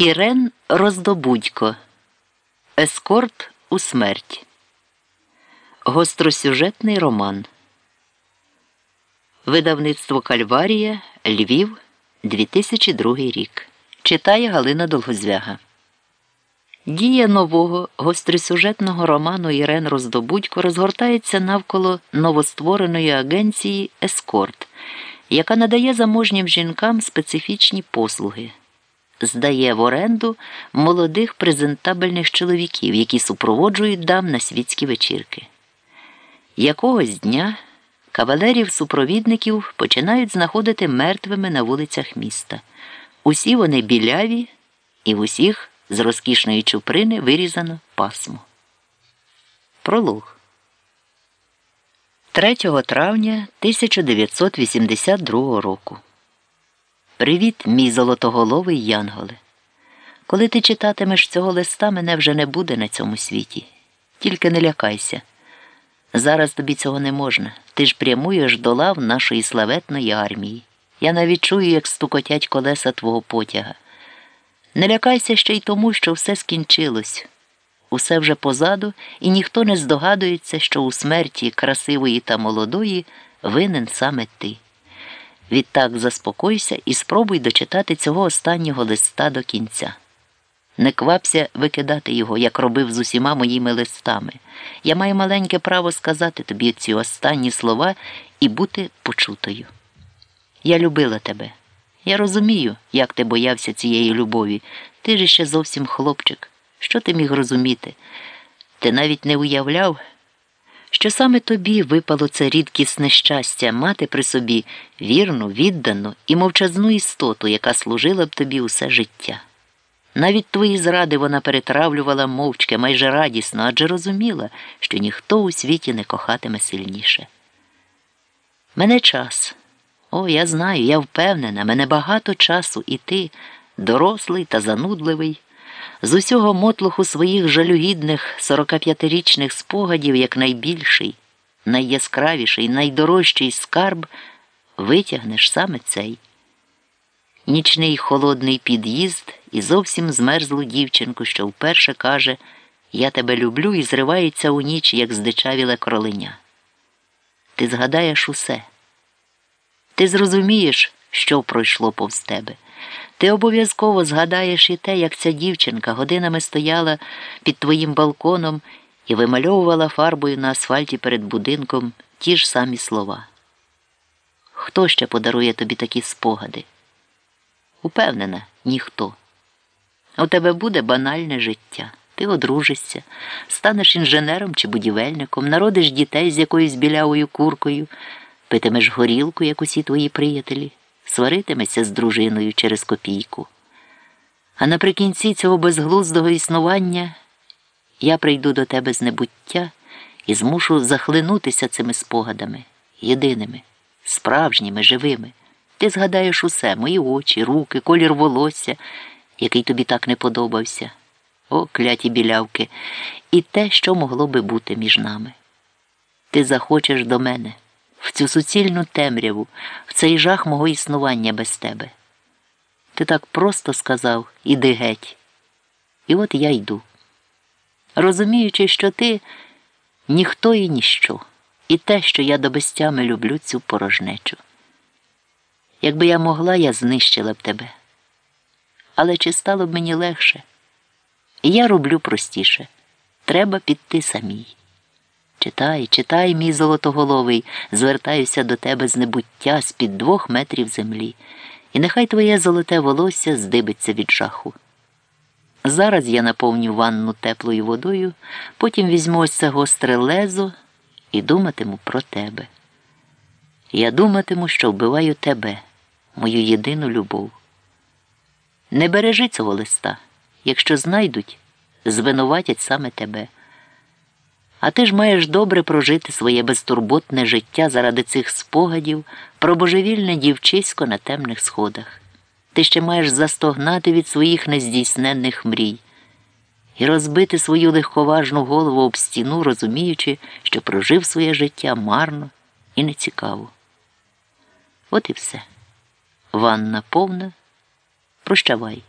Ірен Роздобудько. Ескорт у смерть. Гостросюжетний роман. Видавництво Кальварія. Львів. 2002 рік. Читає Галина Долгозвяга. Дія нового гостросюжетного роману Ірен Роздобудько розгортається навколо новоствореної агенції Ескорт, яка надає заможнім жінкам специфічні послуги здає в оренду молодих презентабельних чоловіків, які супроводжують дам на світські вечірки. Якогось дня кавалерів-супровідників починають знаходити мертвими на вулицях міста. Усі вони біляві, і в усіх з розкішної чуприни вирізано пасмо. Пролог 3 травня 1982 року. Привіт, мій золотоголовий Янголе. Коли ти читатимеш цього листа, мене вже не буде на цьому світі. Тільки не лякайся. Зараз тобі цього не можна. Ти ж прямуєш до лав нашої славетної армії. Я навіть чую, як стукотять колеса твого потяга. Не лякайся ще й тому, що все скінчилось. Усе вже позаду, і ніхто не здогадується, що у смерті красивої та молодої винен саме ти. Відтак заспокойся і спробуй дочитати цього останнього листа до кінця. Не квапся викидати його, як робив з усіма моїми листами. Я маю маленьке право сказати тобі ці останні слова і бути почутою. Я любила тебе. Я розумію, як ти боявся цієї любові. Ти ж ще зовсім хлопчик. Що ти міг розуміти? Ти навіть не уявляв що саме тобі випало це рідкісне щастя мати при собі вірну, віддану і мовчазну істоту, яка служила б тобі усе життя. Навіть твої зради вона перетравлювала мовчки майже радісно, адже розуміла, що ніхто у світі не кохатиме сильніше. Мене час. О, я знаю, я впевнена, мене багато часу і ти, дорослий та занудливий з усього мотлуху своїх жалюгідних 45-річних спогадів як найбільший, найяскравіший, найдорожчий скарб витягнеш саме цей. Нічний холодний під'їзд і зовсім змерзлу дівчинку, що вперше каже Я тебе люблю і зривається у ніч, як здичавіле кроленя. Ти згадаєш усе. Ти зрозумієш, що пройшло повз тебе. Ти обов'язково згадаєш і те, як ця дівчинка годинами стояла під твоїм балконом і вимальовувала фарбою на асфальті перед будинком ті ж самі слова. Хто ще подарує тобі такі спогади? Упевнена, ніхто. У тебе буде банальне життя. Ти одружишся, станеш інженером чи будівельником, народиш дітей з якоюсь білявою куркою, питимеш горілку, як усі твої приятелі сваритиметься з дружиною через копійку. А наприкінці цього безглуздого існування я прийду до тебе з небуття і змушу захлинутися цими спогадами, єдиними, справжніми, живими. Ти згадаєш усе, мої очі, руки, колір волосся, який тобі так не подобався. О, кляті білявки, і те, що могло би бути між нами. Ти захочеш до мене в цю суцільну темряву, в цей жах мого існування без тебе. Ти так просто сказав іди геть. І от я йду. Розуміючи, що ти ніхто і ніщо, і те, що я до безтями люблю цю порожнечу. Якби я могла, я знищила б тебе. Але чи стало б мені легше? Я роблю простіше. Треба піти самій. Читай, читай, мій золотоголовий, звертаюся до тебе з небуття з під двох метрів землі, і нехай твоє золоте волосся здибиться від жаху. Зараз я наповню ванну теплою водою, потім візьму ось це гостре лезо і думатиму про тебе. Я думатиму, що вбиваю тебе, мою єдину любов. Не бережи цього листа, якщо знайдуть, звинуватять саме тебе. А ти ж маєш добре прожити своє безтурботне життя заради цих спогадів про божевільне дівчисько на темних сходах. Ти ще маєш застогнати від своїх нездійсненних мрій і розбити свою легковажну голову об стіну, розуміючи, що прожив своє життя марно і нецікаво. От і все. Ванна повна. Прощавай.